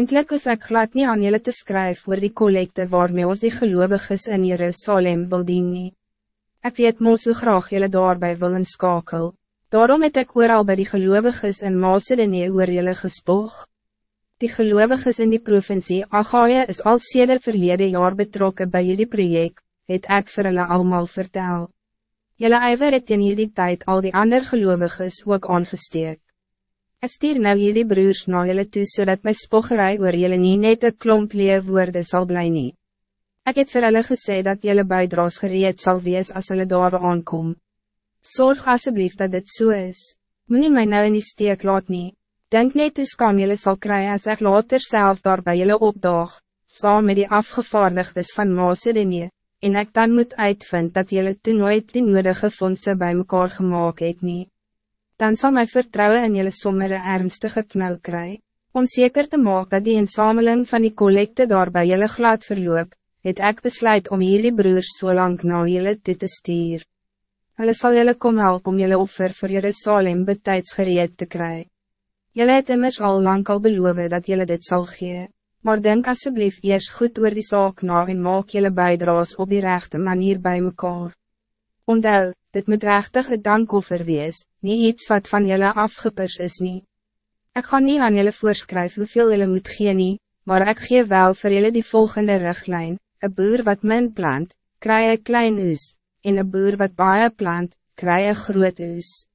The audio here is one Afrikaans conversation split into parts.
Eindelijk hoef ek glad nie aan julle te skryf oor die collecte waarmee ons die geloviges in Jerusalem wil dien nie. Ek weet mos hoe graag julle daarby wil inskakel. Daarom het ek ooral by die geloviges in Macedonië oor julle gespoog. Die geloviges in die provincie Agaia is al seder verlede jaar betrokken bij jullie project, het ek vir hulle allemaal vertel. Julle ijver het in jullie tijd al die ander geloviges ook aangesteek. Ek stuur nou jullie broers na jullie toe, zodat mijn spoggerij oor jullie nie net een klomp woorden zal bly nie. Ek het vir hulle gesê dat jullie bijdraas gereed zal wees als hulle daar aankom. Zorg alsjeblieft dat dit zo so is. Moet my nou in die steek laat nie. Denk net hoe skam jullie sal kry as ek later self daar by jullie opdaag, saam met die afgevaardigdes van Macedonië, en ek dan moet uitvind dat jullie toen nooit die nodige fondse bij mekaar gemaakt het nie dan zal mijn vertrouwen in jullie sommige ernstige knauw kry. Om zeker te maken dat die inzameling van die collecte daar bij jullie glad verloop, het ek besluit om jullie broers zo lang na jullie toe te stuur. Hulle sal jullie kom help om jullie offer voor Jerusalem betijds gereed te kry. Jullie het immers al lang al beloof dat jullie dit zal gee, maar denk alsjeblieft eerst goed oor die zaak na en maak jullie bijdraas op die rechte manier bij mekaar. Ondel, dit moet rechtig een dankoffer wees, niet iets wat van jullie afgepers is niet. Ik ga niet aan jullie voorschrijven hoeveel jullie moet gee nie, maar ik geef wel voor jullie die volgende richtlijn. Een boer wat min plant, krijg een klein oes, en een boer wat baie plant, krijg een groot oes.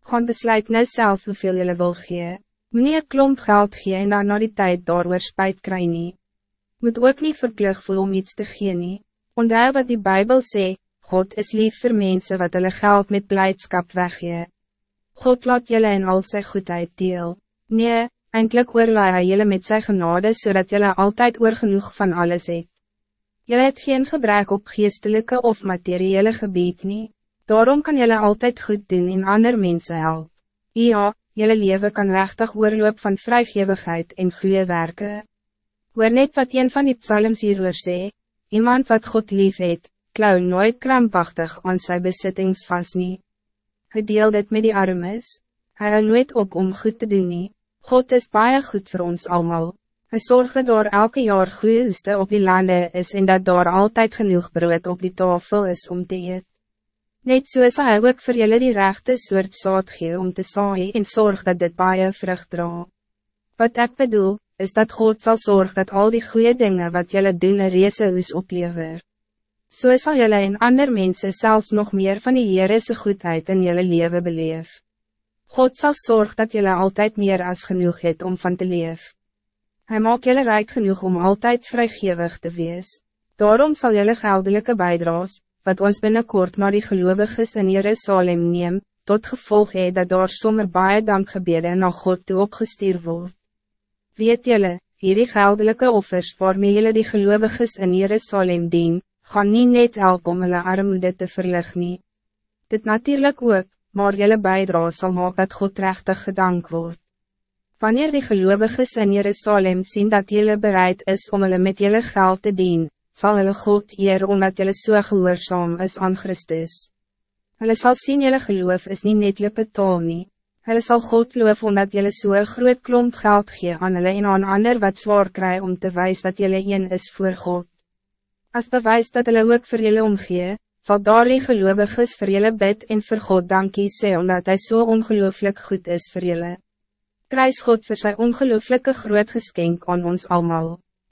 Gaan besluit nou zelf hoeveel jullie wil gee. Moet nie een klomp geld gee en dan na die tijd daar spijt kry nie. Moet ook niet verplicht voel om iets te gee nie. Onthou wat die Bijbel zegt. God is lief voor mensen wat hulle geld met blijdschap weggee. God laat jullie in al zijn goedheid deel. Nee, eindelijk oorlaai hy jylle met zijn genade zodat jullie altijd oor genoeg van alles het. Jullie het geen gebrek op geestelijke of materiële gebied nie. Daarom kan jullie altijd goed doen in ander mensen help. Ja, jullie leven kan rechtig oorloop van vrijgevigheid en goede werken. Hoor net wat een van die psalms hieroor sê, iemand wat God lief het, klauw nooit krampachtig aan zijn bezittings vast nie. Hy deel dit met die armes, hy hou nooit op om goed te doen nie. God is baie goed voor ons allemaal. Hij zorgt dat door elke jaar goede oeste op die landen is en dat daar altijd genoeg brood op die tafel is om te eet. Net so is hy ook vir julle die rechte soort saad gee om te saai en zorg dat dit baie vrucht dra. Wat ik bedoel, is dat God zal zorgen dat al die goede dingen wat jullie doen een reese oes oplever. So sal jylle en ander mensen zelfs nog meer van die Heerese goedheid in jylle leven beleef. God zal zorgen dat jylle altijd meer als genoeg het om van te leef. Hij maakt jylle rijk genoeg om altijd vrijgevig te wees. Daarom zal jylle geldelijke bijdraas, wat ons binnenkort naar die geloviges in Jerusalem neem, tot gevolg het dat daar sommer baie dankgebede na God toe opgestuur word. Weet jylle, hierdie geldelijke offers waarmee jylle die geloviges in Jerusalem dien, gaan niet net help om hulle armoede te verlig nie. Dit natuurlijk ook, maar jylle bijdra sal maak dat God rechtig gedank word. Wanneer die geloviges in Jerusalem zien dat jylle bereid is om hulle met jylle geld te dien, zal hulle God eer omdat jylle so gehoorzaam is aan Christus. Hulle sal sien jylle geloof is niet net lippe taal nie. Hulle sal God loof omdat jylle so groot klomp geld gee aan hulle en aan ander wat zwaar kry om te wijzen dat jylle een is voor God. Als bewijs dat hulle ook vir julle omgee, sal daar die geloviges vir julle bid en vir God dankie sê, omdat hij so ongelooflijk goed is voor julle. Prijs God voor zijn ongelooflijke groot geskenk aan ons allemaal.